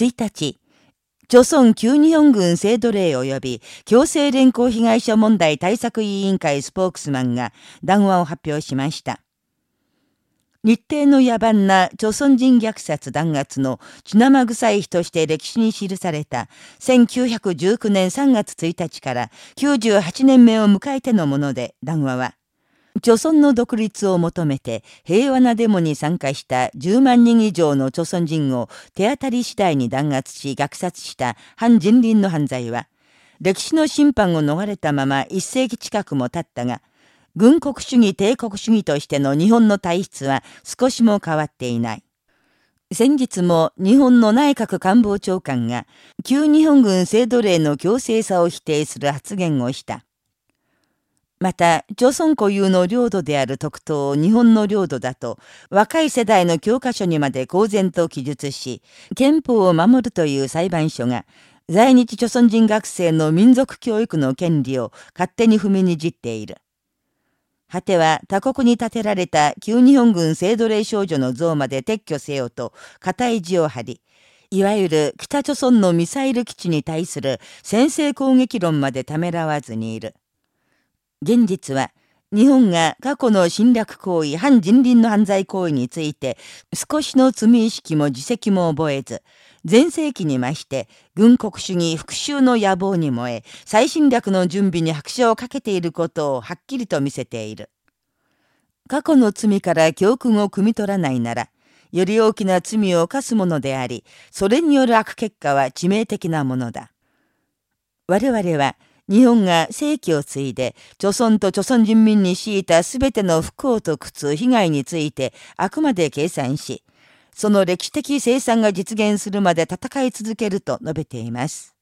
1日、朝鮮旧日本軍制度令及び強制連行被害者問題対策委員会スポークスマンが談話を発表しました。日程の野蛮な朝鮮人虐殺弾圧の血生臭い日として歴史に記された1919年3月1日から98年目を迎えてのもので談話は、朝鮮の独立を求めて平和なデモに参加した10万人以上の朝鮮人を手当たり次第に弾圧し虐殺した反人倫の犯罪は、歴史の審判を逃れたまま一世紀近くも経ったが、軍国主義帝国主義としての日本の体質は少しも変わっていない。先日も日本の内閣官房長官が旧日本軍制度令の強制さを否定する発言をした。また、朝鮮固有の領土である特等を日本の領土だと、若い世代の教科書にまで公然と記述し、憲法を守るという裁判所が、在日朝鮮人学生の民族教育の権利を勝手に踏みにじっている。果ては他国に建てられた旧日本軍制度令少女の像まで撤去せよと固い字を張り、いわゆる北朝鮮のミサイル基地に対する先制攻撃論までためらわずにいる。現実は、日本が過去の侵略行為、反人倫の犯罪行為について、少しの罪意識も自責も覚えず、前世紀に増して、軍国主義復讐の野望に燃え、再侵略の準備に拍車をかけていることをはっきりと見せている。過去の罪から教訓を汲み取らないなら、より大きな罪を犯すものであり、それによる悪結果は致命的なものだ。我々は、日本が正規を継いで、著村と著村人民に敷いた全ての不幸と苦痛、被害についてあくまで計算し、その歴史的生産が実現するまで戦い続けると述べています。